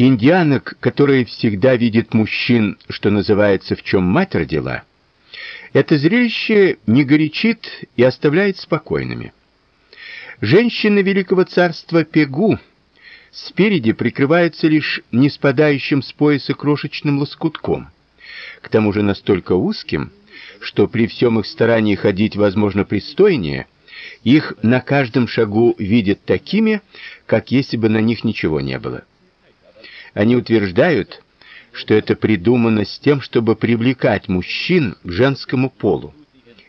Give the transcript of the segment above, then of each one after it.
Индианок, которые всегда видят мужчин, что называется, в чем мать родила, это зрелище не горячит и оставляет спокойными. Женщины великого царства Пегу спереди прикрываются лишь не спадающим с пояса крошечным лоскутком, к тому же настолько узким, что при всем их старании ходить, возможно, пристойнее, их на каждом шагу видят такими, как если бы на них ничего не было. Они утверждают, что это придумано с тем, чтобы привлекать мужчин к женскому полу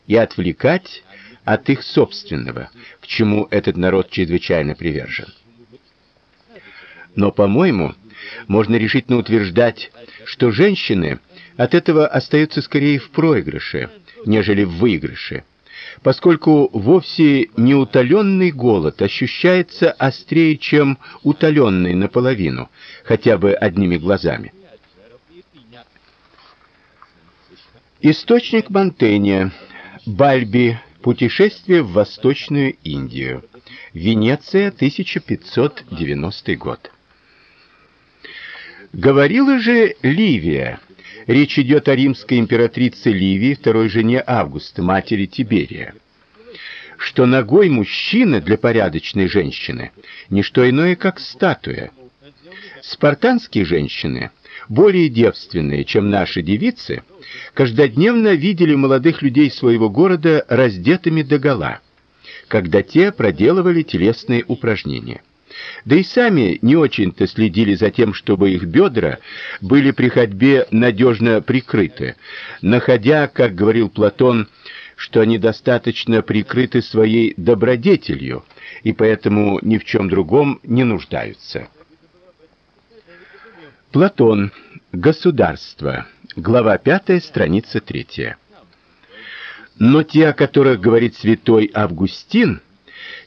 и отвлекать от их собственного, к чему этот народ чрезвычайно привержен. Но, по-моему, можно решительно утверждать, что женщины от этого остаются скорее в проигрыше, нежели в выигрыше, поскольку вовсе не утоленный голод ощущается острее, чем утоленный наполовину, хотя бы одними глазами. Источник Монтенья. Бальби. Путешествие в Восточную Индию. Венеция, 1590 год. Говорила же Ливия. Речь идет о римской императрице Ливии, второй жене Августа, матери Тиберия. Что ногой мужчины для порядочной женщины не что иное, как статуя. Спартанские женщины, более девственные, чем наши девицы, каждодневно видели молодых людей своего города раздетыми догола, когда те проделывали телесные упражнения. Да и сами не очень-то следили за тем, чтобы их бедра были при ходьбе надежно прикрыты, находя, как говорил Платон, что они достаточно прикрыты своей добродетелью и поэтому ни в чем другом не нуждаются. Платон. Государство. Глава 5, страница 3. Но те, о которых говорит святой Августин,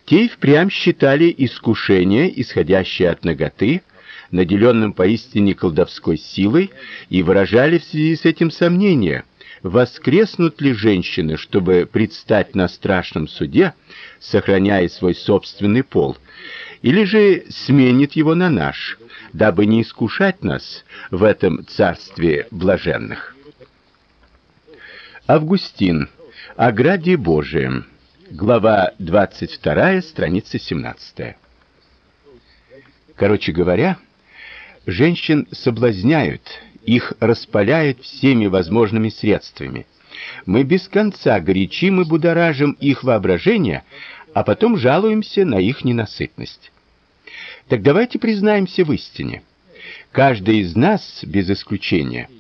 те и впрямь считали искушение, исходящее от наготы, наделенным поистине колдовской силой, и выражали в связи с этим сомнения, воскреснут ли женщины, чтобы предстать на страшном суде, сохраняя свой собственный пол, или же сменит его на наш, дабы не искушать нас в этом царстве блаженных. Августин. О граде Божием. Глава 22, страница 17. Короче говоря, женщин соблазняют, их распаляют всеми возможными средствами. Мы без конца горячим и будоражим их воображение, а потом жалуемся на их ненасытность. Так давайте признаемся в истине. Каждый из нас, без исключения,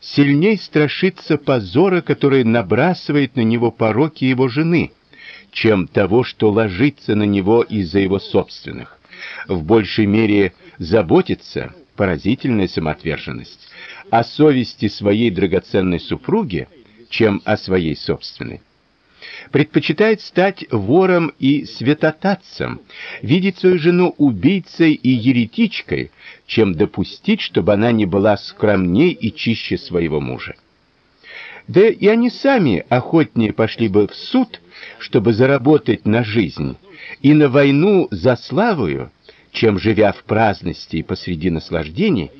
сильней страшится позора, который набрасывает на него пороки его жены – чем того, что ложится на него из-за его собственных. В большей мере заботится поразительная самоотверженность о совести своей драгоценной супруги, чем о своей собственной. Предпочитает стать вором и святотатцем, видеть свою жену убийцей и еретичкой, чем допустить, чтобы она не была скромней и чище своего мужа. Да и они сами охотнее пошли бы в суд, чтобы заработать на жизнь, и на войну за славою, чем живя в праздности и посреди наслаждений,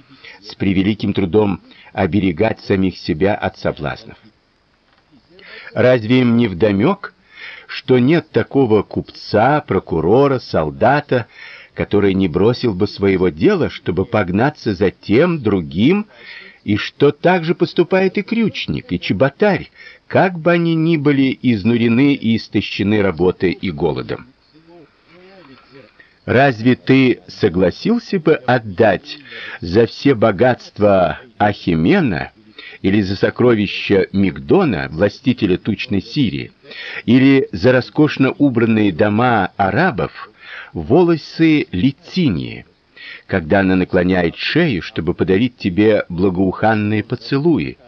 с превеликим трудом оберегать самих себя от соблазнов. Разве им не вдомек, что нет такого купца, прокурора, солдата, который не бросил бы своего дела, чтобы погнаться за тем, другим, и что так же поступает и крючник, и чеботарь, как бы они ни были изнурены и истощены работой и голодом. Разве ты согласился бы отдать за все богатства Ахимена или за сокровища Мигдона, властителя тучной Сирии, или за роскошно убранные дома арабов волосы Лицинии, когда она наклоняет шею, чтобы подарить тебе благоуханные поцелуи?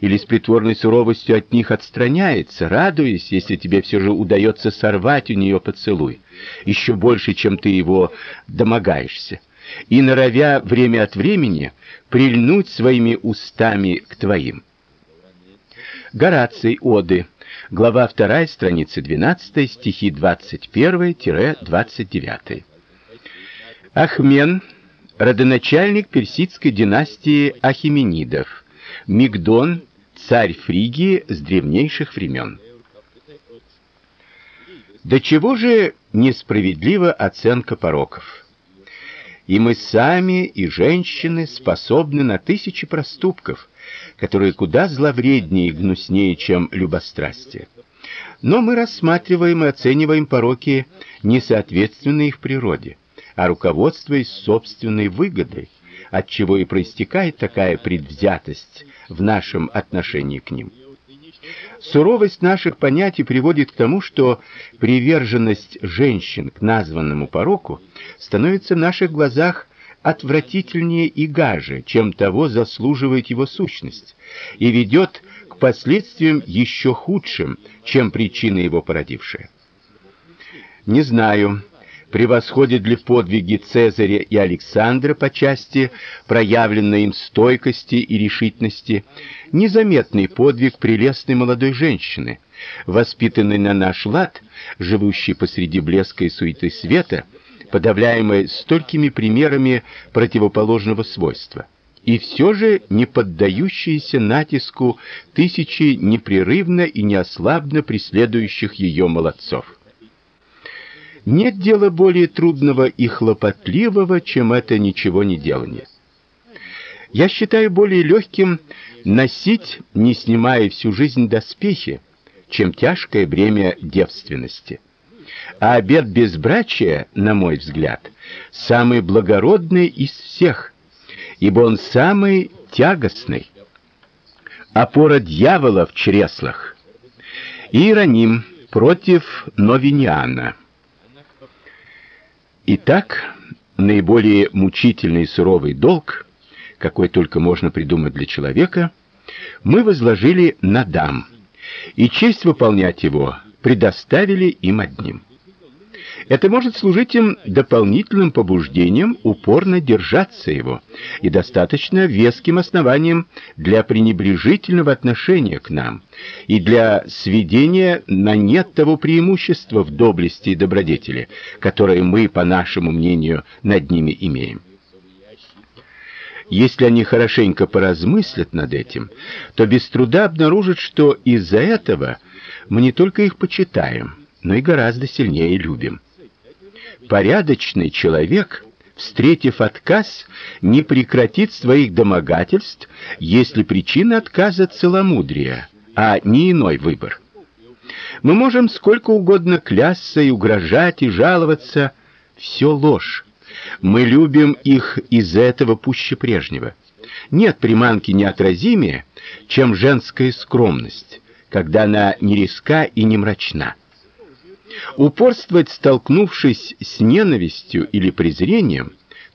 или с притворной суровостью от них отстраняется, радуясь, если тебе все же удается сорвать у нее поцелуй, еще больше, чем ты его домогаешься, и норовя время от времени прильнуть своими устами к твоим. Гораций Оды, глава 2, страница 12, стихи 21-29. Ахмен родоначальник персидской династии Ахеменидов, Мигдон, царь Фригии с древнейших времен. До чего же несправедлива оценка пороков? И мы сами, и женщины способны на тысячи проступков, которые куда зловреднее и гнуснее, чем любострастие. Но мы рассматриваем и оцениваем пороки несоответственные их природе, а руководствуясь собственной выгодой, от чего и проистекает такая предвзятость в нашем отношении к ним. Суровость наших понятий приводит к тому, что приверженность женщин к названному пороку становится в наших глазах отвратительнее и гаже, чем того заслуживает его сущность, и ведет к последствиям еще худшим, чем причина его породившая. Не знаю, превосходят ли подвиги Цезаря и Александра по части проявленной им стойкости и решительности незаметный подвиг прелестной молодой женщины, воспитанной на наш лад, живущей посреди блеска и суеты света, подавляемой столькими примерами противоположного свойства, и все же не поддающейся натиску тысячи непрерывно и неослабно преследующих ее молодцов. Нет дела более трудного и хлопотливого, чем это ничего не делание. Я считаю более легким носить, не снимая всю жизнь доспехи, чем тяжкое бремя девственности. А обет безбрачия, на мой взгляд, самый благородный из всех, ибо он самый тягостный. Опора дьявола в чреслах. Иероним против Новиниана. Итак, наиболее мучительный и суровый долг, какой только можно придумать для человека, мы возложили на дам, и честь выполнять его предоставили им одним. Это может служить им дополнительным побуждением упорно держаться его и достаточно веским основанием для пренебрежительного отношения к нам и для сведения на нет того преимущества в доблести и добродетели, которое мы, по нашему мнению, над ними имеем. Если они хорошенько поразмыслят над этим, то без труда обнаружат, что из-за этого мы не только их почитаем, но и гораздо сильнее любим. Порядочный человек, встретив отказ, не прекратит своих домогательств, если причина отказа целомудрие, а не иной выбор. Мы можем сколько угодно клясться и угрожать и жаловаться, все ложь. Мы любим их из этого пуще прежнего. Нет приманки неотразимее, чем женская скромность, когда она не резка и не мрачна. Упорствовать, столкнувшись с ненавистью или презрением,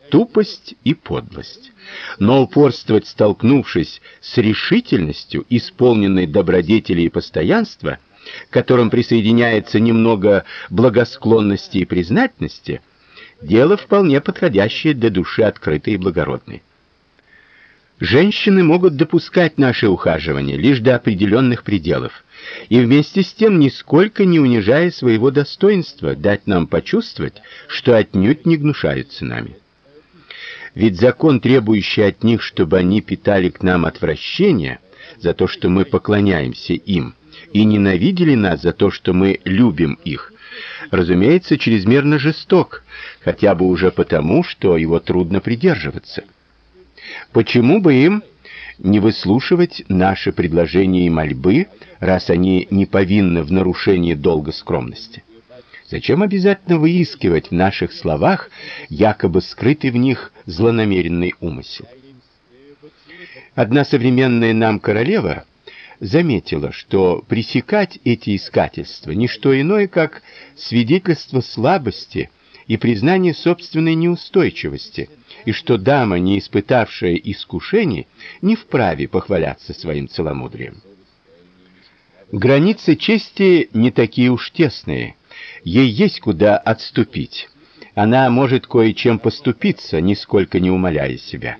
тупость и подлость. Но упорствовать, столкнувшись с решительностью, исполненной добродетели и постоянства, к которым присоединяется немного благосклонности и признательности, дело вполне подходящее для души открытой и благородной. Женщины могут допускать наше ухаживание лишь до определенных пределов и вместе с тем нисколько не унижая своего достоинства, дать нам почувствовать, что отнюдь не гнушаются нами. Ведь закон, требующий от них, чтобы они питали к нам отвращение за то, что мы поклоняемся им, и ненавидели нас за то, что мы любим их, разумеется, чрезмерно жесток, хотя бы уже потому, что его трудно придерживаться. Почему бы им не выслушивать наши предложения и мольбы, раз они не повинны в нарушении долга скромности? Зачем обязательно выискивать в наших словах якобы скрытый в них злонамеренный умысел? Одна современная нам королева заметила, что пресекать эти искательства не что иное, как свидетельство слабости и признание собственной неустойчивости – и что дама, не испытавшая искушений, не вправе похваляться своим целомудрием. Границы чести не такие уж тесные. Ей есть куда отступить. Она может кое-чем поступиться, нисколько не умаляя себя.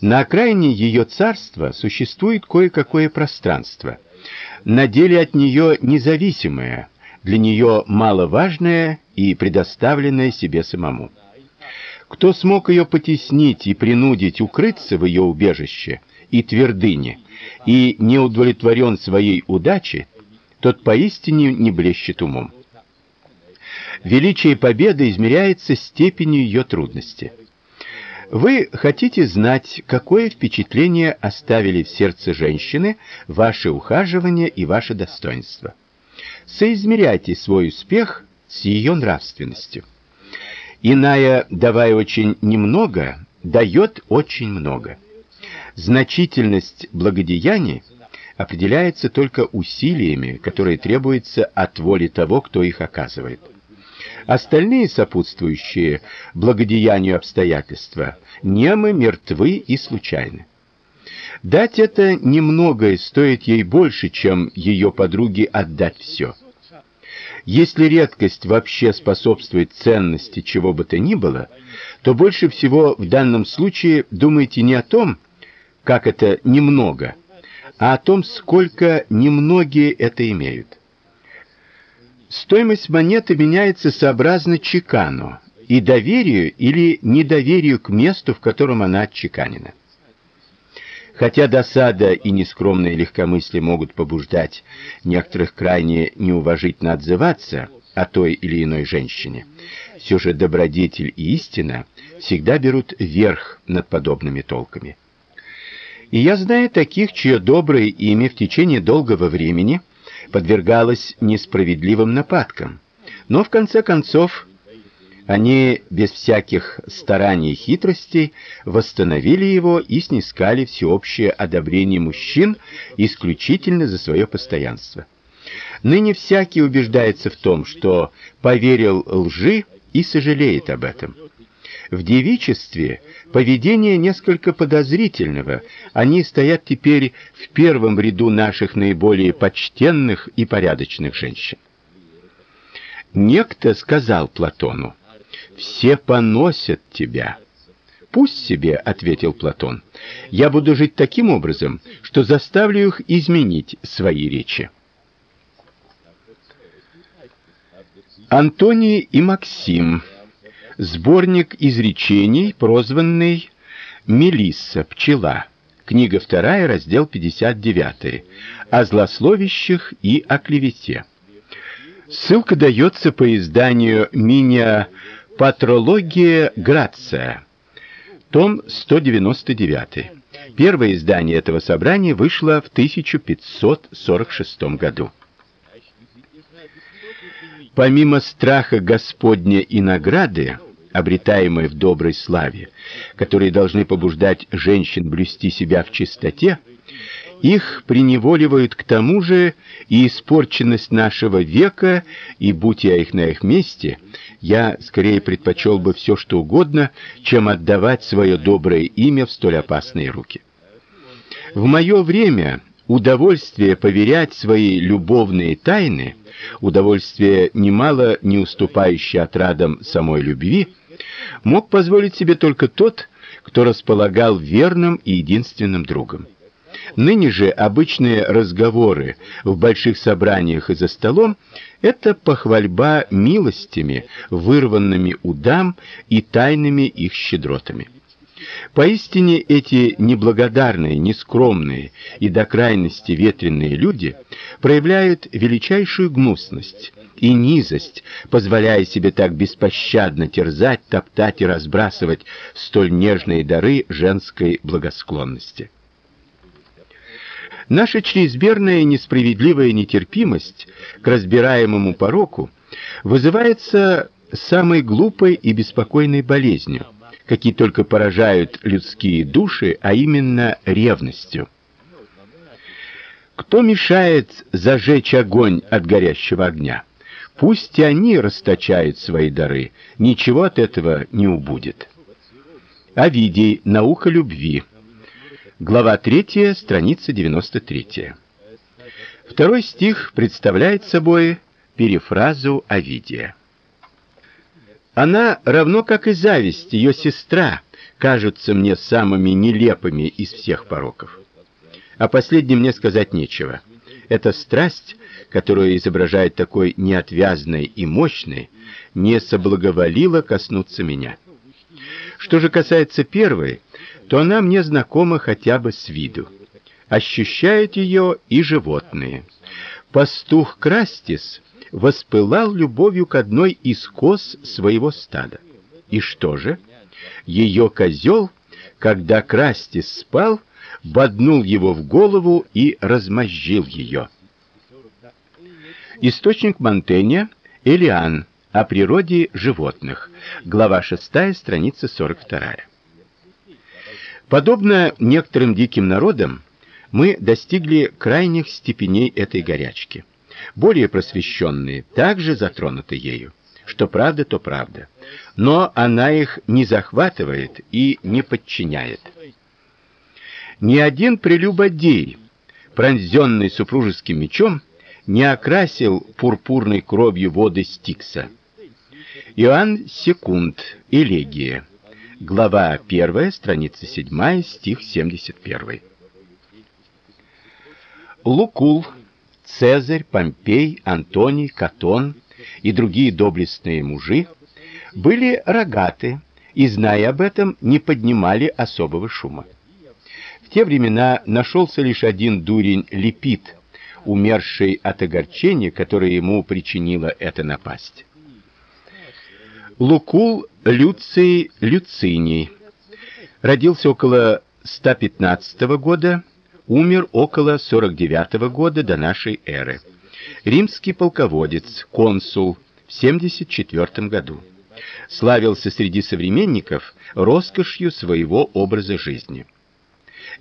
На окраине ее царства существует кое-какое пространство, на деле от нее независимое, для нее маловажное и предоставленное себе самому. Кто смог ее потеснить и принудить укрыться в ее убежище и твердыне, и не удовлетворен своей удачей, тот поистине не блещет умом. Величие победы измеряется степенью ее трудности. Вы хотите знать, какое впечатление оставили в сердце женщины ваши ухаживания и ваше достоинство. Соизмеряйте свой успех с ее нравственностью. Иная, давая очень немного, дает очень много. Значительность благодеяний определяется только усилиями, которые требуются от воли того, кто их оказывает. Остальные сопутствующие благодеянию обстоятельства немы, мертвы и случайны. Дать это немногое стоит ей больше, чем ее подруге отдать все. Если редкость вообще способствует ценности чего бы то ни было, то больше всего в данном случае думайте не о том, как это немного, а о том, сколько немногие это имеют. Стоимость монеты меняется сообразно чекану и доверию или недоверию к месту, в котором она отчеканена. Хотя досада и нескромное легкомыслие могут побуждать некоторых крайне неуважительно отзываться о той или иной женщине, все же добродетель и истина всегда берут верх над подобными толками. И я знаю таких, чье доброе имя в течение долгого времени подвергалось несправедливым нападкам, но в конце концов они без всяких стараний и хитростей восстановили его и снискали всеобщее одобрение мужчин исключительно за свое постоянство. Ныне всякий убеждается в том, что поверил лжи и сожалеет об этом. В девичестве поведение несколько подозрительного. Они стоят теперь в первом ряду наших наиболее почтенных и порядочных женщин. Некто сказал Платону: все поносят тебя. Пусть себе, ответил Платон. Я буду жить таким образом, что заставлю их изменить свои речи. Антоний и Максим. Сборник изречений, прозванный Мелисса пчела. Книга вторая, раздел 59. О злословящих и о клевете. Ссылка дается по изданию Миня Патрология Грация. Том 199. Первое издание этого собрания вышло в 1546 году. Помимо страха Господня и награды, обретаемой в доброй славе, которые должны побуждать женщин блюсти себя в чистоте, их приневоливают к тому же и испорченность нашего века, и будь я их на их месте, я скорее предпочел бы все что угодно, чем отдавать свое доброе имя в столь опасные руки. В мое время удовольствие поверять свои любовные тайны, удовольствие немало не уступающее отрадам самой любви, мог позволить себе только тот, кто располагал верным и единственным другом. Ныне же обычные разговоры в больших собраниях и за столом это похвальба милостями, вырванными у дам и тайными их щедротами. Поистине эти неблагодарные, нескромные и до крайности ветреные люди проявляют величайшую гнусность и низость, позволяя себе так беспощадно терзать, топтать и разбрасывать столь нежные дары женской благосклонности. Наша чрезмерная несправедливая нетерпимость к разбираемому пороку вызывается самой глупой и беспокойной болезнью, какие только поражают людские души, а именно ревностью. Кто мешает зажечь огонь от горящего огня? Пусть и они расточают свои дары, ничего от этого не убудет. Овидий. Наука любви. Глава 3, страница 93. Второй стих представляет собой перефразу Овидия. Она, равно как и зависть, ее сестра, кажутся мне самыми нелепыми из всех пороков. О последнем мне сказать нечего. Эта страсть, которую изображает такой неотвязной и мощной, не соблаговолила коснуться меня. Что же касается первой, то она мне знакома хотя бы с виду. Ощущают ее и животные. Пастух Крастис воспылал любовью к одной из коз своего стада. И что же? Ее козел, когда Крастис спал, боднул его в голову и размозжил ее. Источник Монтэня Элиан о природе животных. Глава 6, страница 42. Подобно некоторым диким народам, мы достигли крайних степеней этой горячки. Более просвещенные также затронуты ею. Что правда, то правда. Но она их не захватывает и не подчиняет. Ни один прелюбодей, пронзенный супружеским мечом, не окрасил пурпурной кровью воды Стикса. Иоанн Секунд, Элегия. Глава 1, страница 7, стих 71. Лукул, Цезарь, Помпей, Антоний, Катон и другие доблестные мужи были рогаты и, зная об этом, не поднимали особого шума. В те времена нашелся лишь один дурень Липид, умерший от огорчения, которое ему причинила эта напасть. Лукул Люций Люциний родился около 115 года, умер около 49 года до нашей эры. Римский полководец, консул в 74 году. Славился среди современников роскошью своего образа жизни.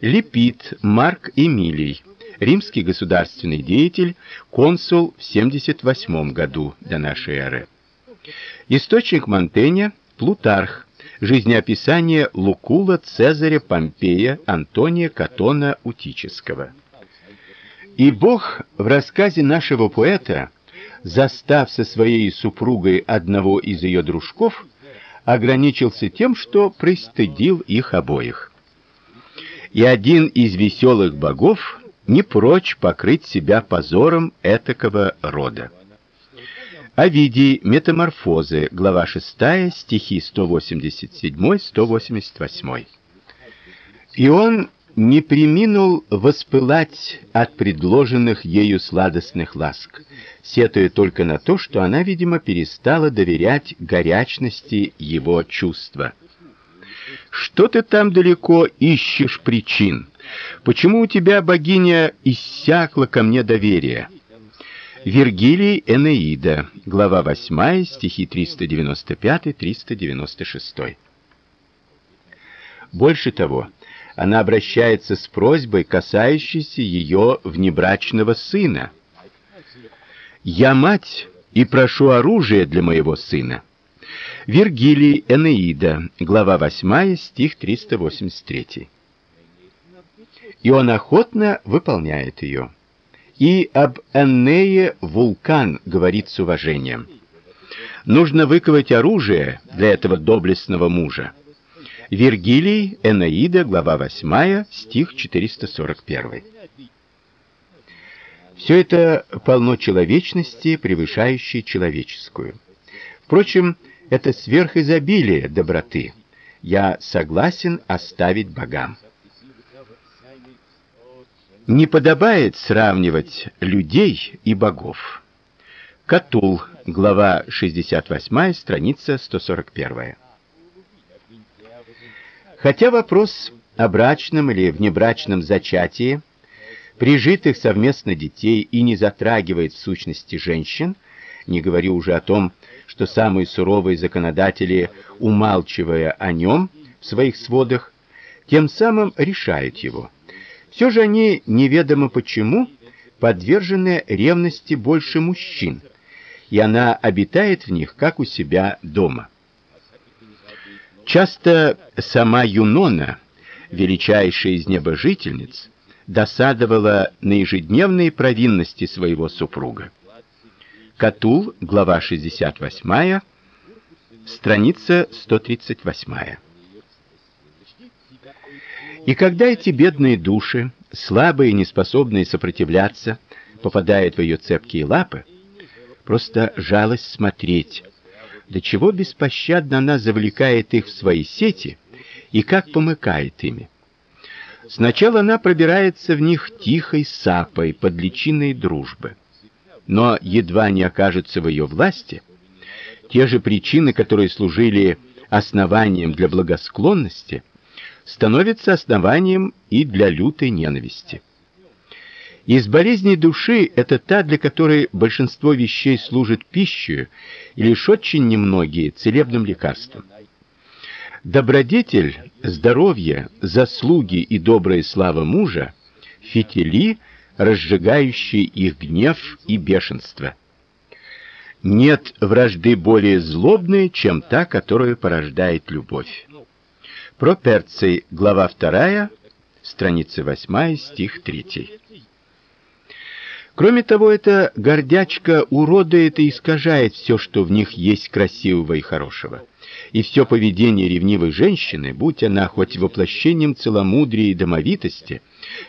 Липид Марк Эмилий римский государственный деятель, консул в 78 году до нашей эры. Источник Монтэня Плутарх. Жизнеописание Лукула Цезаря Помпея Антония Катона Утического. И Бог в рассказе нашего поэта, застав со своей супругой одного из ее дружков, ограничился тем, что пристыдил их обоих. И один из веселых богов не прочь покрыть себя позором этакого рода. Овидий Метаморфозы, глава 6, стихи 187-188. И он не преминул воспылать от предложенных ею сладостных ласк, сетуя только на то, что она, видимо, перестала доверять горячности его чувства. Что ты там далеко ищешь причин? Почему у тебя, богиня, иссякло ко мне доверие? Вергилий Энеида, глава 8, стихи 395-396. Больше того, она обращается с просьбой, касающейся ее внебрачного сына. Я мать и прошу оружия для моего сына. Вергилий Энеида, глава 8, стих 383 и он охотно выполняет ее. И об Эннее вулкан говорит с уважением. Нужно выковать оружие для этого доблестного мужа. Вергилий, Энеида, глава 8, стих 441. Все это полно человечности, превышающей человеческую. Впрочем, это сверхизобилие доброты. Я согласен оставить богам. Не подобает сравнивать людей и богов. Катул, глава 68, страница 141. Хотя вопрос о брачном или внебрачном зачатии прижитых совместно детей и не затрагивает в сущности женщин, не говорю уже о том, что самые суровые законодатели, умалчивая о нем в своих сводах, тем самым решают его. Все же они неведомо почему подвержены ревности больше мужчин, и она обитает в них как у себя дома. Часто сама Юнона, величайшая из небожительниц, досадовала на ежедневные провинности своего супруга. Катул, глава 68, страница 138. И когда эти бедные души, слабые и неспособные сопротивляться, попадают в ее цепкие лапы, просто жалость смотреть, до чего беспощадно она завлекает их в свои сети и как помыкает ими. Сначала она пробирается в них тихой сапой под личиной дружбы. Но едва не окажется в ее власти, те же причины, которые служили основанием для благосклонности, становятся основанием и для лютой ненависти. Из болезней души это та, для которой большинство вещей служит пищей, и лишь очень немногие целебным лекарством. Добродетель, здоровье, заслуги и добрая слава мужа фитили, разжигающие их гнев и бешенство. Нет вражды более злобной, чем та, которую порождает любовь. Проперций, глава 2, страница 8, стих 3. Кроме того, эта гордячка уродует и искажает все, что в них есть красивого и хорошего. И все поведение ревнивой женщины, будь она хоть воплощением целомудрия и домовитости,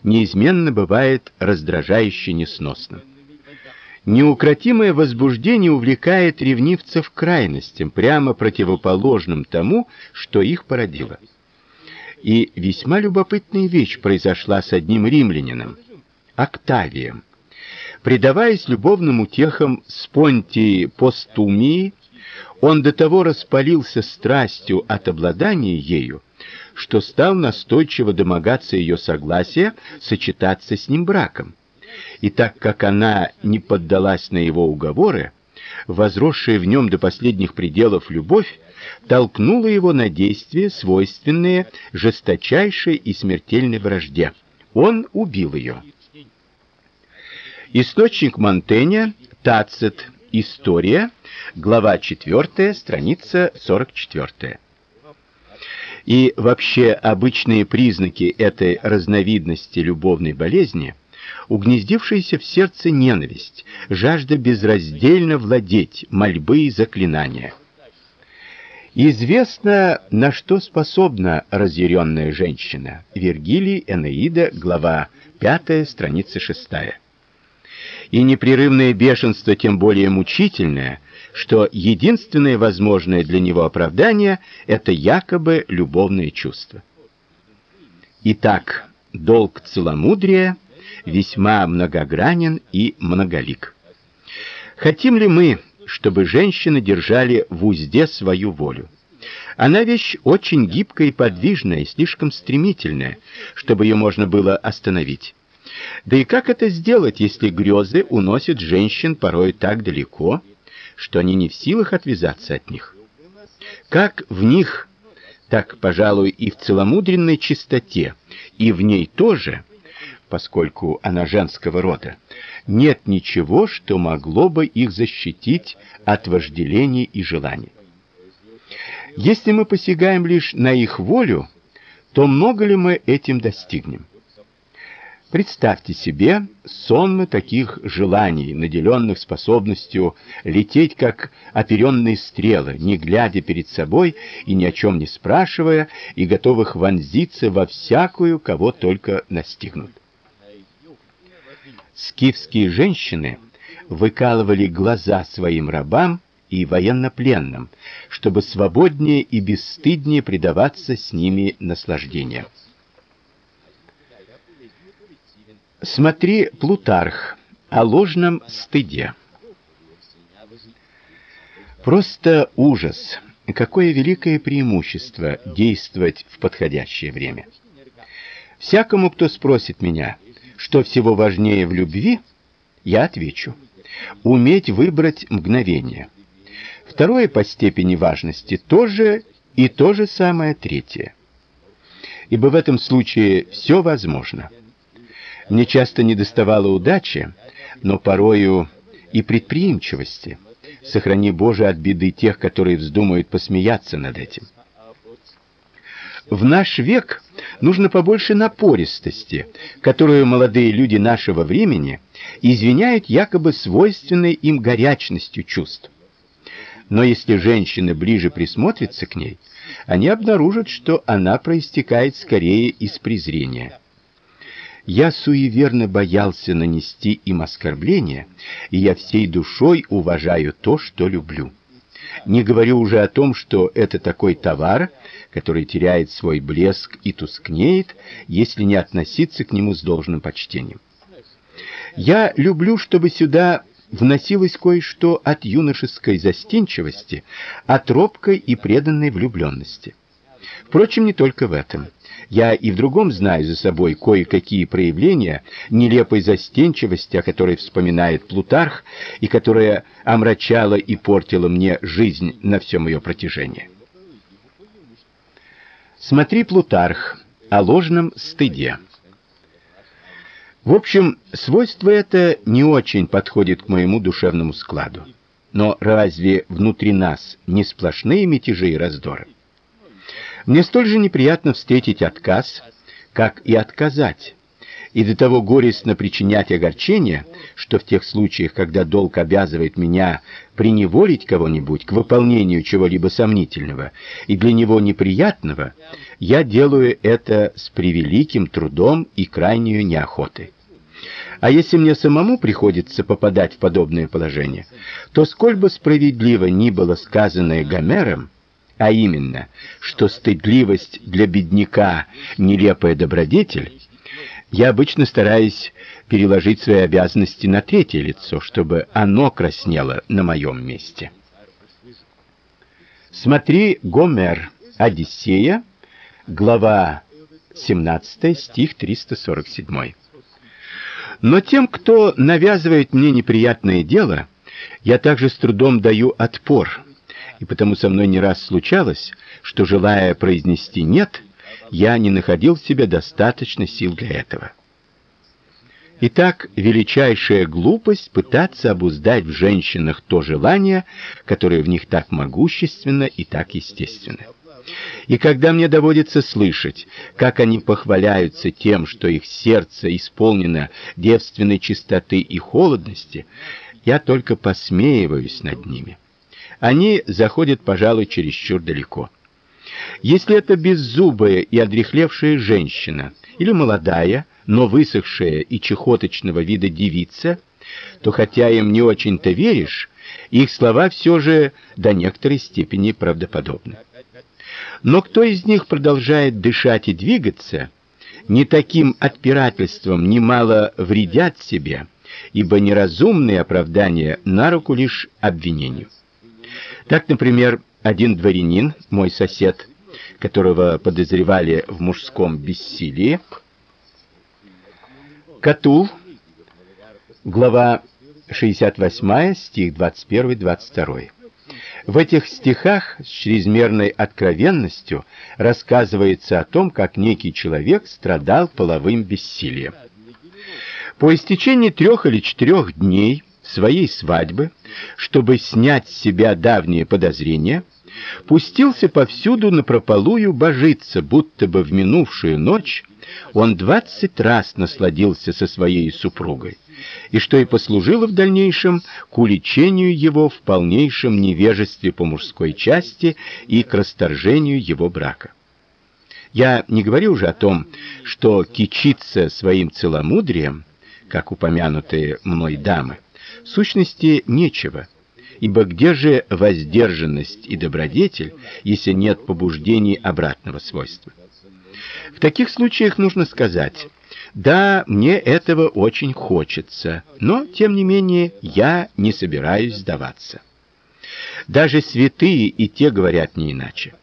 неизменно бывает раздражающе несносным. Неукротимое возбуждение увлекает ревнивцев крайностям, прямо противоположным тому, что их породило. И весьма любопытная вещь произошла с одним римлянином, Октавием. Предаваясь любовным утехам Спонтии Постумии, он до того распалился страстью от обладания ею, что стал настойчиво домогаться ее согласия сочетаться с ним браком. И так как она не поддалась на его уговоры, возросшая в нем до последних пределов любовь толкнула его на действия, свойственные жесточайшей и смертельной вражде. Он убил ее. Источник Монтэня, Тацит, История, глава 4, страница 44. И вообще обычные признаки этой разновидности любовной болезни угнездившаяся в сердце ненависть, жажда безраздельно владеть, мольбы и заклинания. Известно, на что способна разъяренная женщина. Вергилий, Энеида, глава 5, страница 6. И непрерывное бешенство тем более мучительное, что единственное возможное для него оправдание это якобы любовное чувство. Итак, долг целомудрия весьма многогранен и многолик. Хотим ли мы чтобы женщины держали в узде свою волю. Она вещь очень гибкая и подвижная, и слишком стремительная, чтобы ее можно было остановить. Да и как это сделать, если грезы уносят женщин порой так далеко, что они не в силах отвязаться от них? Как в них, так, пожалуй, и в целомудренной чистоте, и в ней тоже, поскольку она женского рода, нет ничего, что могло бы их защитить от вожделений и желаний. Если мы посягаем лишь на их волю, то много ли мы этим достигнем? Представьте себе сонмы таких желаний, наделенных способностью лететь как оперенные стрелы, не глядя перед собой и ни о чем не спрашивая, и готовых вонзиться во всякую, кого только настигнут. Скифские женщины выкалывали глаза своим рабам и военнопленным, чтобы свободнее и бесстыднее предаваться с ними наслаждениям. Смотри Плутарх о ложном стыде. Просто ужас. Какое великое преимущество действовать в подходящее время. Всякому, кто спросит меня, что всего важнее в любви, я отвечу: уметь выбрать мгновение. Второе по степени важности тоже и то же самое третье. Ибо в этом случае все возможно. Мне часто недоставало удачи, но порою и предприимчивости. Сохрани, Боже, от беды тех, которые вздумают посмеяться над этим. В наш век нужно побольше напористости, которую молодые люди нашего времени извиняют якобы свойственной им горячностью чувств. Но если женщины ближе присмотрятся к ней, они обнаружат, что она проистекает скорее из презрения. Я суеверно боялся нанести им оскорбление, и я всей душой уважаю то, что люблю. Не говорю уже о том, что это такой товар, который теряет свой блеск и тускнеет, если не относиться к нему с должным почтением. Я люблю, чтобы сюда вносилось кое-что от юношеской застенчивости, от робкой и преданной влюбленности. Впрочем, не только в этом. Я и в другом знаю за собой кое-какие проявления нелепой застенчивости, о которой вспоминает Плутарх, и которая омрачала и портила мне жизнь на всем ее протяжении. Смотри Плутарх о ложном стыде. В общем, свойство это не очень подходит к моему душевному складу. Но разве внутри нас не сплошные мятежи и раздоры? Мне столь же неприятно встретить отказ, как и отказать. И до того горестно причинять огорчение, что в тех случаях, когда долг обязывает меня приневолить кого-нибудь к выполнению чего-либо сомнительного и для него неприятного, я делаю это с превеликим трудом и крайней неохотой. А если мне самому приходится попадать в подобное положение, то сколь бы справедливо ни было сказанное Гомером, а именно, что стыдливость для бедняка нелепая добродетель, я обычно стараюсь переложить свои обязанности на третье лицо, чтобы оно краснело на моем месте. Смотри Гомер, Одиссея, глава 17, стих 347. Но тем, кто навязывает мне неприятное дело, я также с трудом даю отпор и потому со мной не раз случалось, что желая произнести нет, я не находил в себе достаточно сил для этого. Итак, величайшая глупость пытаться обуздать в женщинах то желание, которое в них так могущественно и так естественно. И когда мне доводится слышать, как они похваляются тем, что их сердце исполнено девственной чистоты и холодности, я только посмеиваюсь над ними они заходят, пожалуй, чересчур далеко. Если это беззубая и одряхлевшая женщина или молодая, но высохшая и чехоточного вида девица, то хотя им не очень-то веришь, их слова все же до некоторой степени правдоподобны. Но кто из них продолжает дышать и двигаться, не таким отпирательством немало вредят себе, ибо неразумные оправдания на руку лишь обвинению. Так, например, один дворянин, мой сосед, которого подозревали в мужском бессилии, Катул, глава 68, стих 21-22. В этих стихах с чрезмерной откровенностью рассказывается о том, как некий человек страдал половым бессилием. По истечении трех или четырех дней своей свадьбы, чтобы снять с себя давние подозрения, пустился повсюду на прополую божиться, будто бы в минувшую ночь он двадцать раз насладился со своей супругой, и что и послужило в дальнейшем к уличению его в полнейшем невежестве по мужской части и к расторжению его брака. Я не говорю уже о том, что кичиться своим целомудрием, как упомянутые мной дамы, в сущности нечего. Ибо где же воздержанность и добродетель, если нет побуждений обратного свойства? В таких случаях нужно сказать: да, мне этого очень хочется, но тем не менее я не собираюсь сдаваться. Даже святые и те говорят не иначе.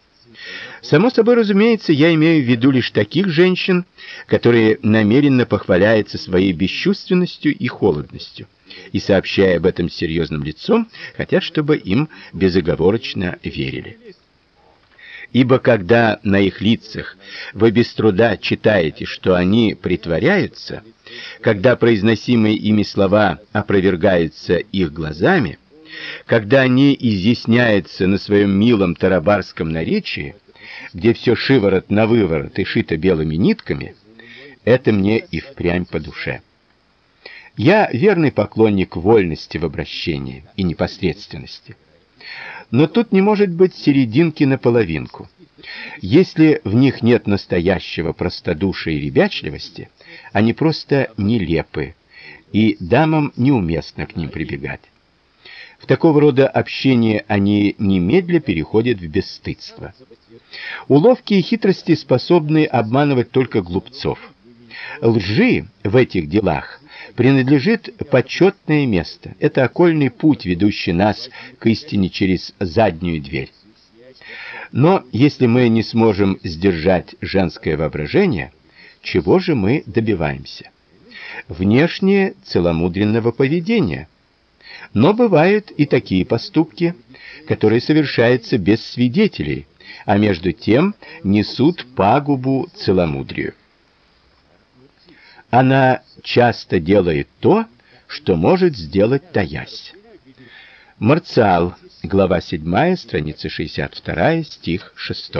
Само собой, разумеется, я имею в виду лишь таких женщин, которые намеренно похваляются своей бесчувственностью и холодностью и, сообщая об этом серьезным лицом, хотят, чтобы им безоговорочно верили. Ибо когда на их лицах вы без труда читаете, что они притворяются, когда произносимые ими слова опровергаются их глазами, когда они изъясняются на своем милом тарабарском наречии, где все шиворот на выворот и шито белыми нитками, это мне и впрямь по душе. Я верный поклонник вольности в обращении и непосредственности. Но тут не может быть серединки на половинку. Если в них нет настоящего простодушия и ребячливости, они просто нелепы, и дамам неуместно к ним прибегать. В такого рода общении они немедля переходят в бесстыдство. Уловки и хитрости способны обманывать только глупцов. Лжи в этих делах принадлежит почетное место. Это окольный путь, ведущий нас к истине через заднюю дверь. Но если мы не сможем сдержать женское воображение, чего же мы добиваемся? Внешне целомудренного поведения. Но бывают и такие поступки, которые совершаются без свидетелей, а между тем несут пагубу целомудрию. Она часто делает то, что может сделать таясь. Марциал, глава 7, страница 62, стих 6.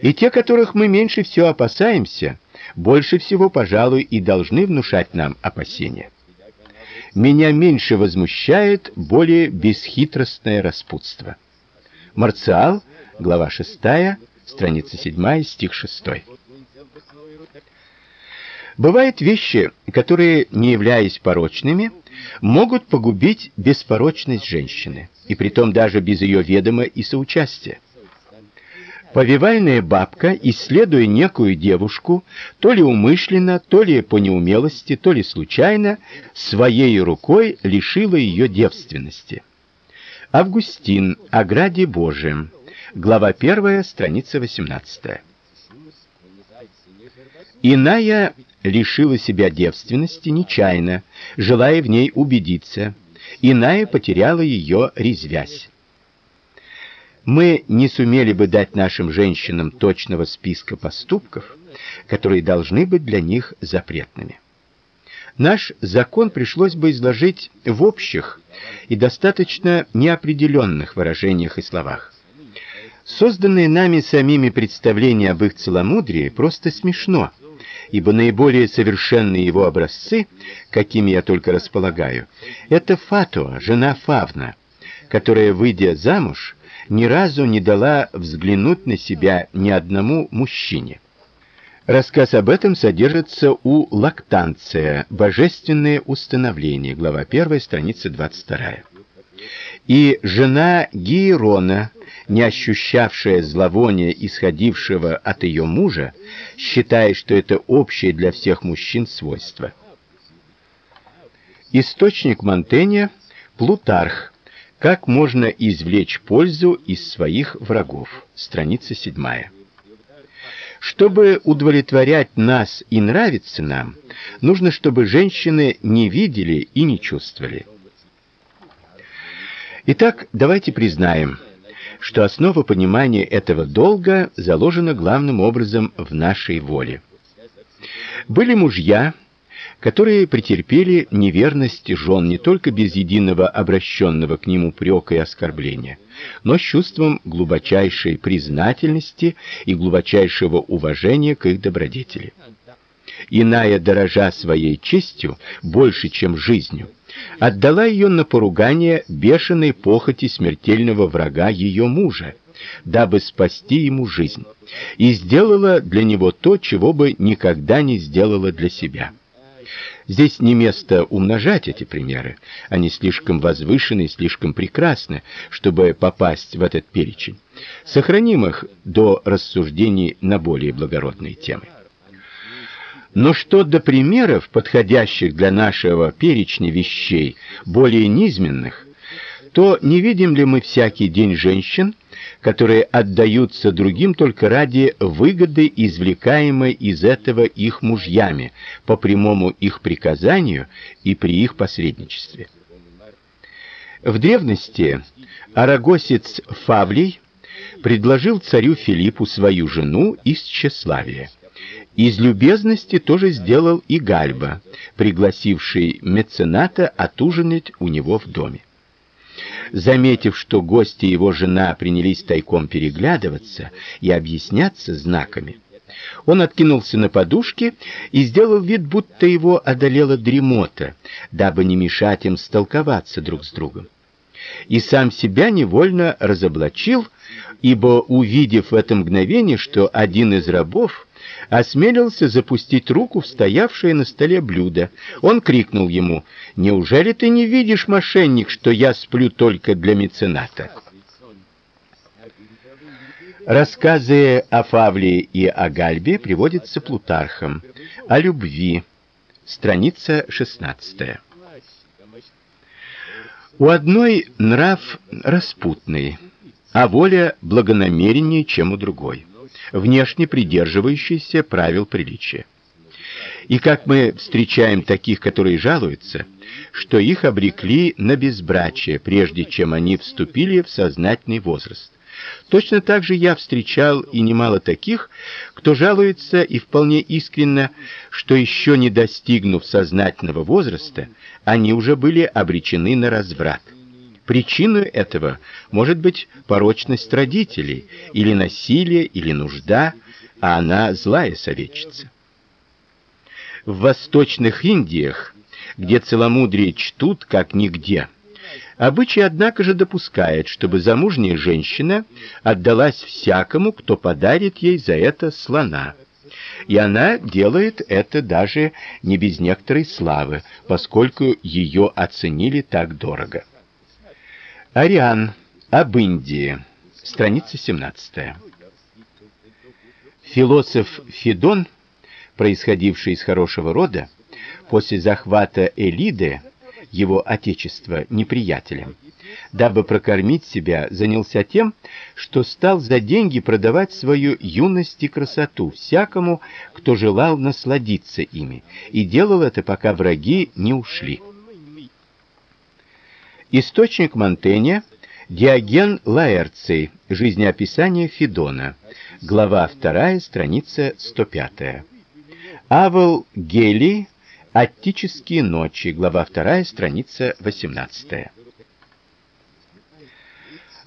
И те, которых мы меньше всего опасаемся, больше всего, пожалуй, и должны внушать нам опасения. Меня меньше возмущает более бесхитростное распутство. Марциал, глава 6, страница 7, стих 6. Бывают вещи, которые, не являясь порочными, могут погубить беспорочность женщины, и притом даже без ее ведома и соучастия. Повивальная бабка, исследуя некую девушку, то ли умышленно, то ли по неумелости, то ли случайно, своей рукой лишила ее девственности. Августин о граде Божием. Глава 1, страница 18. Иная лишила себя девственности нечаянно, желая в ней убедиться. Иная потеряла ее резвясь. Мы не сумели бы дать нашим женщинам точного списка поступков, которые должны быть для них запретными. Наш закон пришлось бы изложить в общих и достаточно неопределенных выражениях и словах. Созданные нами самими представления об их целомудрии просто смешно ибо наиболее совершенные его образцы, какими я только располагаю, это Фатуа, жена Фавна, которая, выйдя замуж, ни разу не дала взглянуть на себя ни одному мужчине. Рассказ об этом содержится у Лактанция, Божественное установление, глава 1, страница 22. И жена Гиерона, не ощущавшая зловония, исходившего от ее мужа, считая, что это общее для всех мужчин свойство. Источник Монтэня Плутарх. Как можно извлечь пользу из своих врагов. Страница 7. Чтобы удовлетворять нас и нравиться нам, нужно, чтобы женщины не видели и не чувствовали. Итак, давайте признаем, что основа понимания этого долга заложена главным образом в нашей воле. Были мужья, которые претерпели неверность жен не только без единого обращенного к ним упрека и оскорбления, но с чувством глубочайшей признательности и глубочайшего уважения к их добродетели. Иная, дорожа своей честью больше, чем жизнью, отдала ее на поругание бешеной похоти смертельного врага ее мужа, дабы спасти ему жизнь, и сделала для него то, чего бы никогда не сделала для себя. Здесь не место умножать эти примеры. Они слишком возвышены и слишком прекрасны, чтобы попасть в этот перечень. Сохраним их до рассуждений на более благородные темы. Но что до примеров, подходящих для нашего перечня вещей, более низменных, то не видим ли мы всякий день женщин, которые отдаются другим только ради выгоды, извлекаемой из этого их мужьями по прямому их приказанию и при их посредничестве. В древности арагосец Фавлий предложил царю Филиппу свою жену из тщеславия. Из любезности тоже сделал и Гальба, пригласивший мецената отужинать у него в доме. Заметив, что гости и его жена принялись тайком переглядываться и объясняться знаками, он откинулся на подушке и сделал вид, будто его одолела дремота, дабы не мешать им столковаться друг с другом. и сам себя невольно разоблачил, ибо увидев в это мгновение, что один из рабов осмелился запустить руку в стоявшее на столе блюдо. Он крикнул ему: "Неужели ты не видишь, мошенник, что я сплю только для мецената?" Рассказы о Фавле и о Гальбе приводятся Плутархом. О любви. Страница 16. У одной нрав распутный, а воля благонамереннее, чем у другой внешне придерживающиеся правил приличия. И как мы встречаем таких, которые жалуются, что их обрекли на безбрачие, прежде чем они вступили в сознательный возраст. Точно так же я встречал и немало таких, кто жалуется и вполне искренне, что еще не достигнув сознательного возраста, они уже были обречены на разврат. Причиной этого может быть порочность родителей, или насилие, или нужда, а она злая советчица. В восточных Индиях, где целомудрие чтут как нигде, обычай однако же допускает, чтобы замужняя женщина отдалась всякому, кто подарит ей за это слона. И она делает это даже не без некоторой славы, поскольку ее оценили так дорого. Ариан об Индии. Страница 17. Философ Федон, происходивший из хорошего рода, после захвата Элиды, его отечества, неприятелем, дабы прокормить себя, занялся тем, что стал за деньги продавать свою юность и красоту всякому, кто желал насладиться ими, и делал это, пока враги не ушли. Источник Монтэня Диоген Лаэрций. Жизнеописание Федона. Глава 2, страница 105. Авел Гелий. Аттические ночи. Глава 2, страница 18.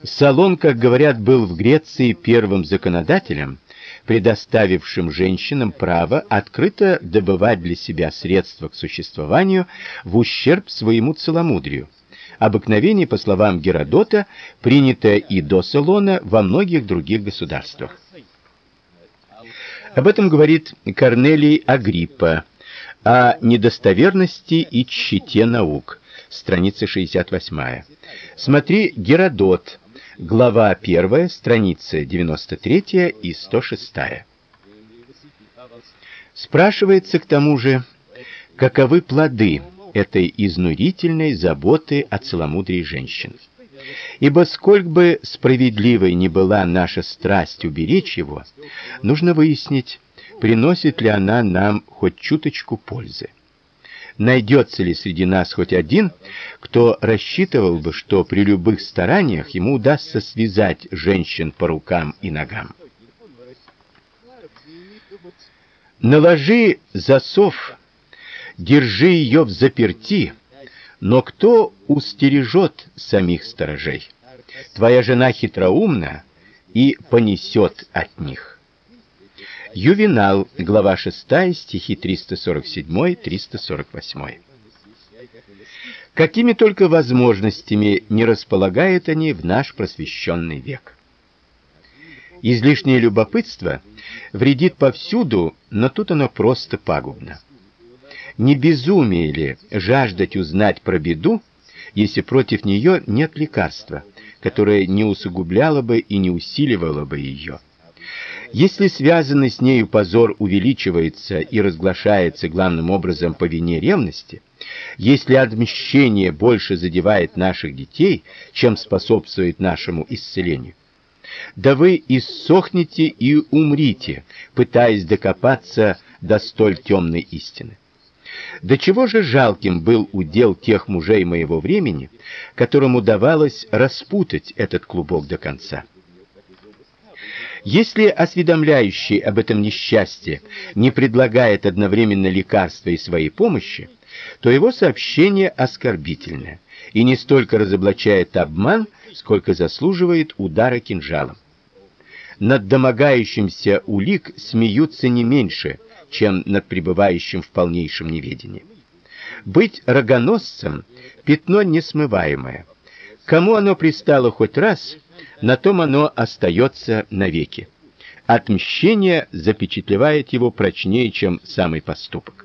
Салон, как говорят, был в Греции первым законодателем, предоставившим женщинам право открыто добывать для себя средства к существованию в ущерб своему целомудрию обыкновение, по словам Геродота, принятое и до Салона во многих других государствах. Об этом говорит Корнелий Агриппа о недостоверности и тщете наук. Страница 68. Смотри Геродот, глава 1, страницы 93 и 106. Спрашивается к тому же, каковы плоды этой изнурительной заботы о целомудрии женщин. Ибо сколько бы справедливой ни была наша страсть уберечь его, нужно выяснить, приносит ли она нам хоть чуточку пользы. Найдется ли среди нас хоть один, кто рассчитывал бы, что при любых стараниях ему удастся связать женщин по рукам и ногам? Наложи засов держи ее в заперти, но кто устережет самих сторожей? Твоя жена хитроумна и понесет от них. Ювенал, глава 6, стихи 347-348. Какими только возможностями не располагают они в наш просвещенный век. Излишнее любопытство вредит повсюду, но тут оно просто пагубно. Не безумие ли жаждать узнать про беду, если против нее нет лекарства, которое не усугубляло бы и не усиливало бы ее? Если связанный с нею позор увеличивается и разглашается главным образом по вине ревности, если отмщение больше задевает наших детей, чем способствует нашему исцелению, да вы иссохнете и умрите, пытаясь докопаться до столь темной истины. До чего же жалким был удел тех мужей моего времени, которым удавалось распутать этот клубок до конца. Если осведомляющий об этом несчастье не предлагает одновременно лекарства и своей помощи, то его сообщение оскорбительное и не столько разоблачает обман, сколько заслуживает удара кинжалом. Над домогающимся улик смеются не меньше, чем над пребывающим в полнейшем неведении. Быть рогоносцем пятно несмываемое. Кому оно пристало хоть раз, на том оно остается навеки. Отмщение запечатлевает его прочнее, чем самый поступок.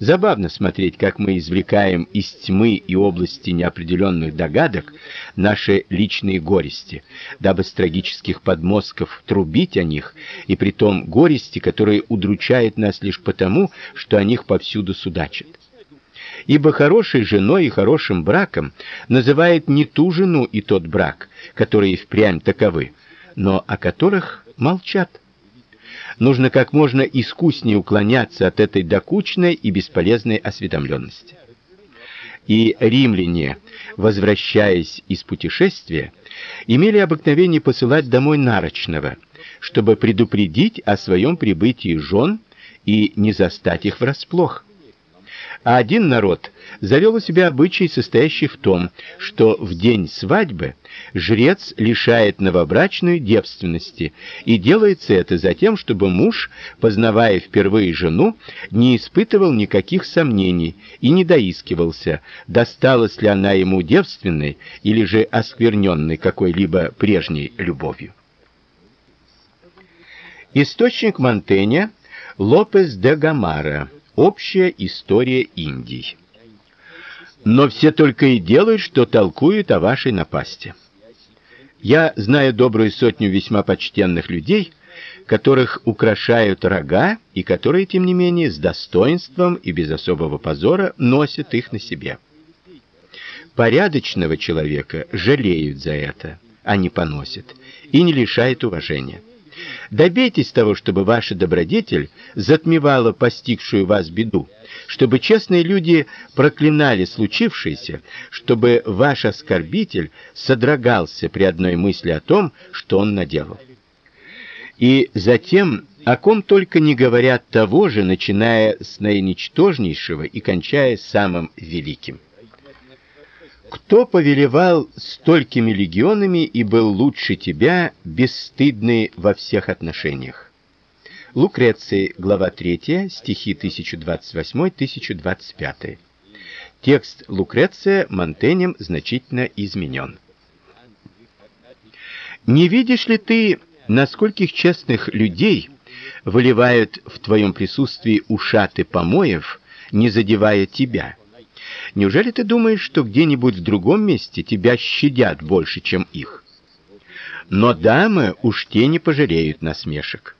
Забавно смотреть, как мы извлекаем из тьмы и области неопределенных догадок наши личные горести, дабы с трагических подмостков трубить о них, и при том горести, которые удручают нас лишь потому, что о них повсюду судачат. Ибо хорошей женой и хорошим браком называют не ту жену и тот брак, которые впрямь таковы, но о которых молчат нужно как можно искуснее уклоняться от этой докучной и бесполезной осведомленности. И римляне, возвращаясь из путешествия, имели обыкновение посылать домой нарочного, чтобы предупредить о своем прибытии жен и не застать их врасплох. А один народ завел у себя обычай, состоящий в том, что в день свадьбы жрец лишает новобрачную девственности, и делается это за тем, чтобы муж, познавая впервые жену, не испытывал никаких сомнений и не доискивался, досталась ли она ему девственной или же оскверненной какой-либо прежней любовью. Источник Монтэня Лопес де Гамара Общая история Индии. Но все только и делают, что толкуют о вашей напасти. Я знаю добрую сотню весьма почтенных людей, которых украшают рога и которые тем не менее с достоинством и без особого позора носят их на себе. Порядочного человека жалеют за это, а не поносят, и не лишают уважения. Добейтесь того, чтобы ваша добродетель затмевала постигшую вас беду, чтобы честные люди проклинали случившееся, чтобы ваш оскорбитель содрогался при одной мысли о том, что он наделал. И затем о ком только не говорят того же, начиная с наиничтожнейшего и кончая самым великим. Кто повелевал столькими легионами и был лучше тебя, бесстыдный во всех отношениях? Лукреций, глава 3, стихи 1028-1025. Текст Лукреция Монтенем значительно изменен. Не видишь ли ты, наскольких честных людей выливают в твоем присутствии ушаты помоев, не задевая тебя? Неужели ты думаешь, что где-нибудь в другом месте тебя щадят больше, чем их? Но дамы уж те не пожалеют насмешек.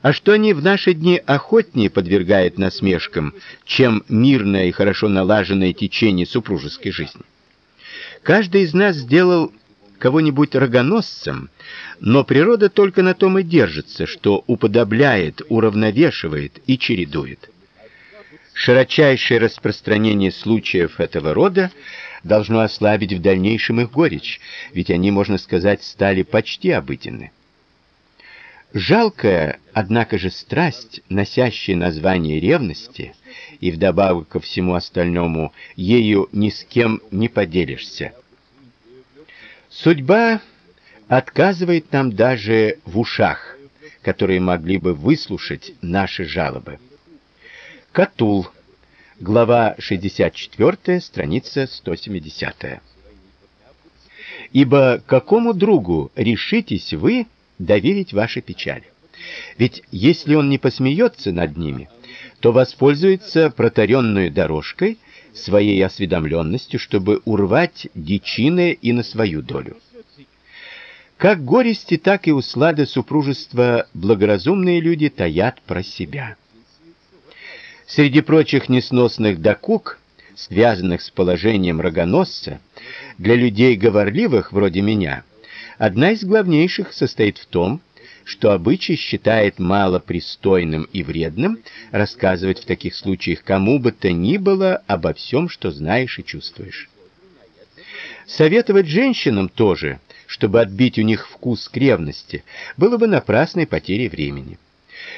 А что они в наши дни охотнее подвергают насмешкам, чем мирное и хорошо налаженное течение супружеской жизни? Каждый из нас сделал кого-нибудь рогоносцем, но природа только на том и держится, что уподобляет, уравновешивает и чередует. Широчайшее распространение случаев этого рода должно ослабить в дальнейшем их горечь, ведь они, можно сказать, стали почти обыденны. Жалкая, однако же страсть, носящая название ревности, и вдобавок ко всему остальному, ею ни с кем не поделишься. Судьба отказывает нам даже в ушах, которые могли бы выслушать наши жалобы. Катул. Глава 64, страница 170. Ибо какому другу решитесь вы доверить ваши печали? Ведь если он не посмеется над ними, то воспользуется протаренной дорожкой своей осведомленностью, чтобы урвать дичины и на свою долю. Как горести, так и услады супружества благоразумные люди таят про себя. Среди прочих несносных докук, связанных с положением рогоносца, для людей говорливых вроде меня, одна из главнейших состоит в том, что обычай считает мало пристойным и вредным рассказывать в таких случаях кому бы то ни было обо всем, что знаешь и чувствуешь. Советовать женщинам тоже, чтобы отбить у них вкус к ревности, было бы напрасной потерей времени.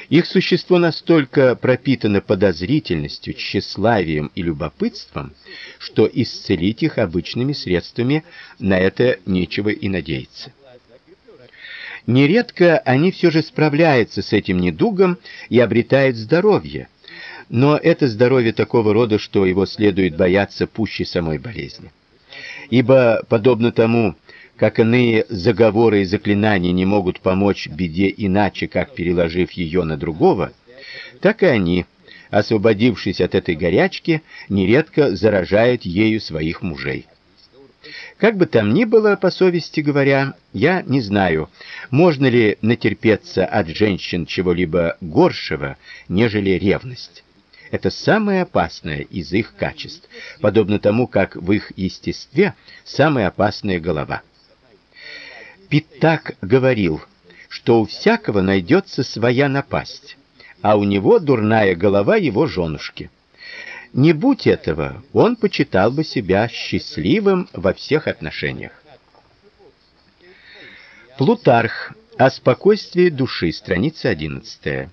Их существо настолько пропитано подозрительностью, тщеславием и любопытством, что исцелить их обычными средствами на это нечего и надеяться. Нередко они все же справляются с этим недугом и обретают здоровье, но это здоровье такого рода, что его следует бояться пуще самой болезни. Ибо подобно тому, как иные заговоры и заклинания не могут помочь беде иначе, как переложив ее на другого, так и они, освободившись от этой горячки, нередко заражают ею своих мужей. Как бы там ни было, по совести говоря, я не знаю, можно ли натерпеться от женщин чего-либо горшего, нежели ревность. Это самое опасное из их качеств, подобно тому, как в их естестве самая опасная голова. Питак говорил, что у всякого найдется своя напасть, а у него дурная голова его женушки. Не будь этого, он почитал бы себя счастливым во всех отношениях. Плутарх о спокойствии души, страница 11.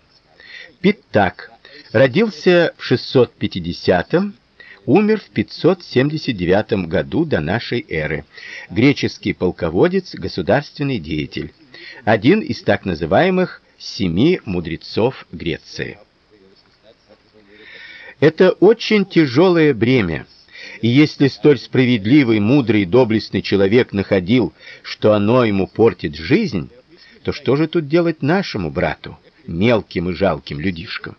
Питак родился в 650 умер в 579 году до нашей эры. Греческий полководец, государственный деятель, один из так называемых семи мудрецов Греции. Это очень тяжелое бремя. И если столь справедливый, мудрый, доблестный человек находил, что оно ему портит жизнь, то что же тут делать нашему брату, мелким и жалким людишкам?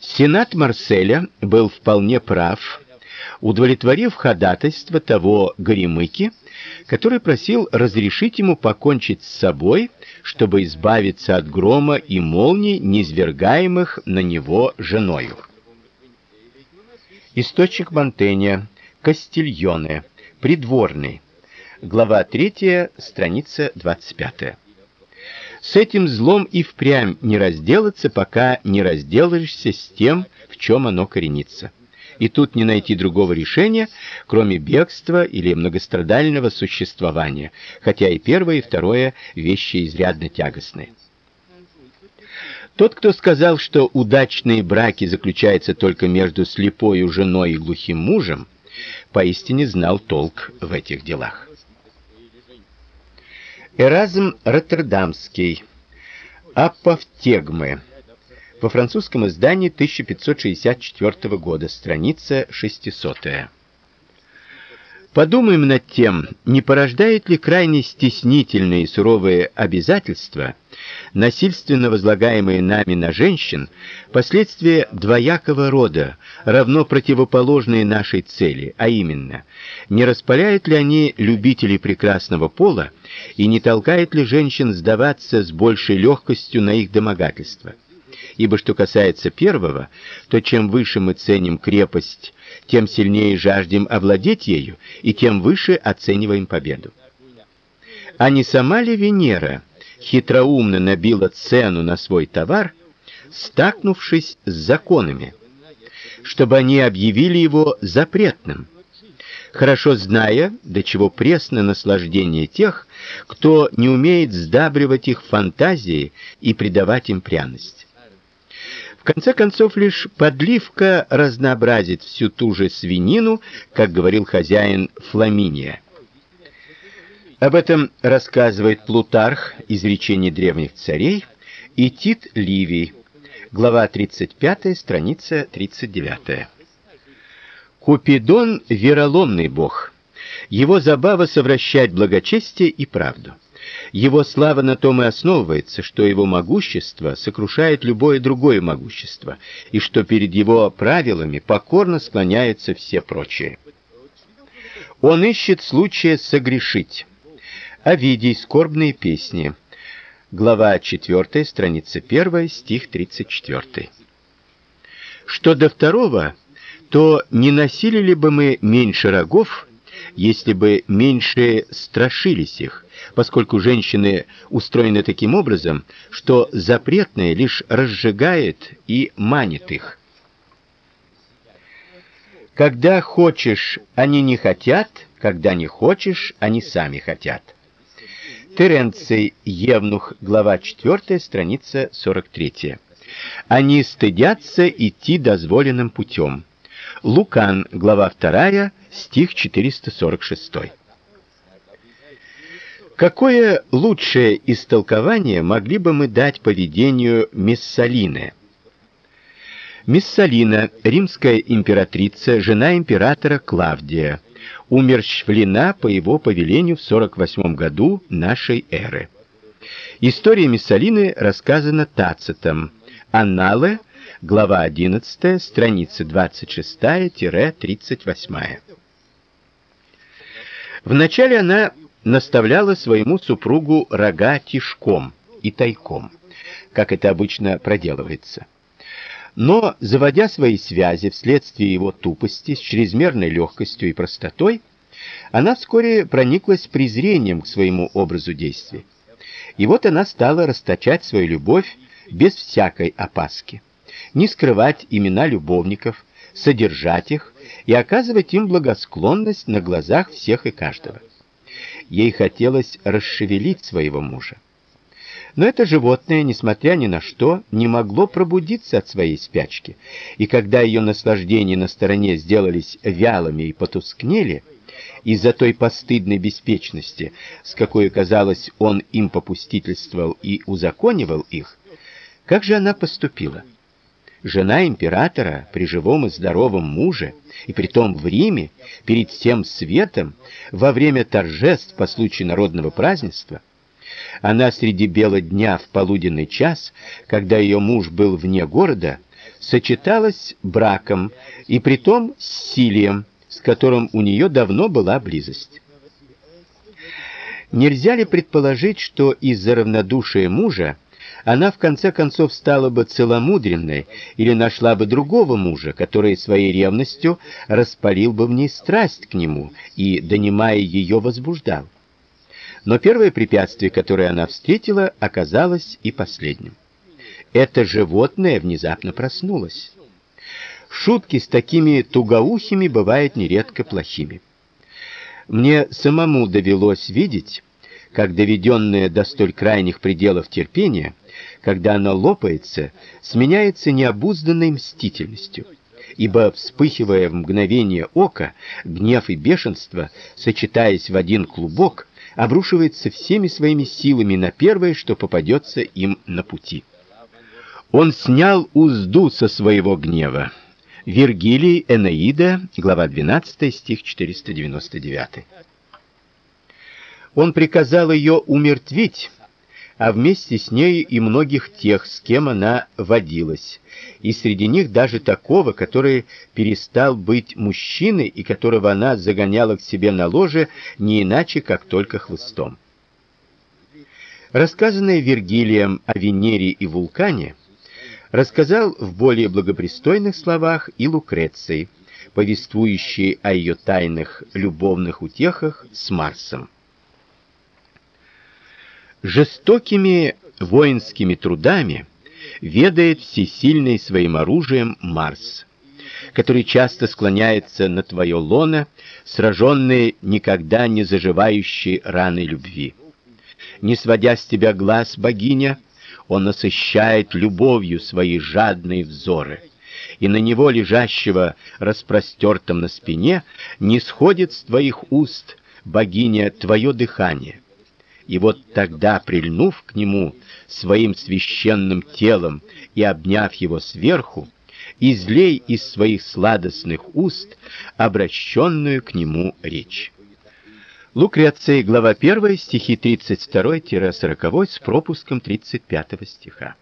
Сенат Марселя был вполне прав, удовлетворив ходатайство того Горемыки, который просил разрешить ему покончить с собой, чтобы избавиться от грома и молний, низвергаемых на него женою. Источник Монтэня, Кастильоне, Придворный. Глава 3, страница 25. С этим злом и впрямь не разделаться, пока не разделаешься с тем, в чем оно коренится и тут не найти другого решения, кроме бегства или многострадального существования, хотя и первое, и второе вещи изрядно тягостные. Тот, кто сказал, что удачные браки заключаются только между слепой женой и глухим мужем, поистине знал толк в этих делах. Эразм Роттердамский. Апофтегмы во французском издании 1564 года, страница 600. Подумаем над тем, не порождает ли крайне стеснительные и суровые обязательства, насильственно возлагаемые нами на женщин, последствия двоякого рода, равно противоположные нашей цели, а именно, не распаляют ли они любителей прекрасного пола и не толкает ли женщин сдаваться с большей легкостью на их домогательства? ибо что касается первого, то чем выше мы ценим крепость, тем сильнее жаждем овладеть ею и тем выше оцениваем победу. А не сама ли Венера хитроумно набила цену на свой товар, стакнувшись с законами, чтобы они объявили его запретным? хорошо зная, до чего пресно наслаждение тех, кто не умеет сдабривать их фантазии и придавать им пряность конце концов лишь подливка разнообразит всю ту же свинину, как говорил хозяин Фламиния. Об этом рассказывает Плутарх, изречение древних царей, и Тит Ливий, глава 35, страница 39. Купидон вероломный бог. Его забава совращать благочестие и правду. Его слава на том и основывается, что его могущество сокрушает любое другое могущество, и что перед его правилами покорно склоняются все прочие. Он ищет случая согрешить. Овидий скорбные песни. Глава 4, страница 1, стих 34. Что до второго, то не носили ли бы мы меньше рогов, если бы меньше страшились их? Поскольку женщины устроены таким образом, что запретное лишь разжигает и манит их. Когда хочешь, они не хотят, когда не хочешь, они сами хотят. Теренций Евнух, глава 4, страница 43. Они стыдятся идти дозволенным путем. Лукан, глава 2, стих 446. Какое лучшее истолкование могли бы мы дать поведению Мессалины? Миссалина, римская императрица, жена императора Клавдия, умерщвлена по его повелению в 48 году нашей эры. История Миссалины рассказана Тацитом. Анналы, глава 11, страницы 26-38. Вначале она наставляла своему супругу рога тишком и тайком, как это обычно проделывается. Но, заводя свои связи вследствие его тупости с чрезмерной легкостью и простотой, она вскоре прониклась презрением к своему образу действий. И вот она стала расточать свою любовь без всякой опаски, не скрывать имена любовников, содержать их и оказывать им благосклонность на глазах всех и каждого. Ей хотелось расшевелить своего мужа. Но это животное, несмотря ни на что, не могло пробудиться от своей спячки. И когда ее наслаждения на стороне сделались вялыми и потускнели, из-за той постыдной беспечности, с какой, казалось, он им попустительствовал и узаконивал их, как же она поступила? Жена императора при живом и здоровом муже, и притом в Риме, перед всем светом, во время торжеств по случаю народного празднества, она среди бела дня в полуденный час, когда ее муж был вне города, сочеталась браком, и притом с Силием, с которым у нее давно была близость. Нельзя ли предположить, что из-за равнодушия мужа она в конце концов стала бы целомудренной или нашла бы другого мужа, который своей ревностью распалил бы в ней страсть к нему и, донимая ее, возбуждал? Но первое препятствие, которое она встретила, оказалось и последним. Это животное внезапно проснулось. Шутки с такими тугоухими бывают нередко плохими. Мне самому довелось видеть, как доведенное до столь крайних пределов терпение, когда оно лопается, сменяется необузданной мстительностью. Ибо вспыхивая в мгновение ока, гнев и бешенство, сочетаясь в один клубок, обрушивается всеми своими силами на первое, что попадется им на пути. Он снял узду со своего гнева. Вергилий, Энеида, глава 12, стих 499. Он приказал ее умертвить, а вместе с ней и многих тех, с кем она водилась, и среди них даже такого, который перестал быть мужчиной и которого она загоняла к себе на ложе не иначе, как только хвостом. Рассказанное Вергилием о Венере и вулкане рассказал в более благопристойных словах и Лукреций, повествующий о ее тайных любовных утехах с Марсом. Жестокими воинскими трудами ведает всесильный своим оружием Марс, который часто склоняется на твое лоно, сраженный никогда не заживающей раной любви. Не сводя с тебя глаз, богиня, он насыщает любовью свои жадные взоры, и на него лежащего распростертым на спине не сходит с твоих уст, богиня, твое дыхание. И вот тогда, прильнув к нему своим священным телом и обняв его сверху, излей из своих сладостных уст обращенную к нему речь. Лукреция, глава 1, стихи 32-40 с пропуском 35 стиха.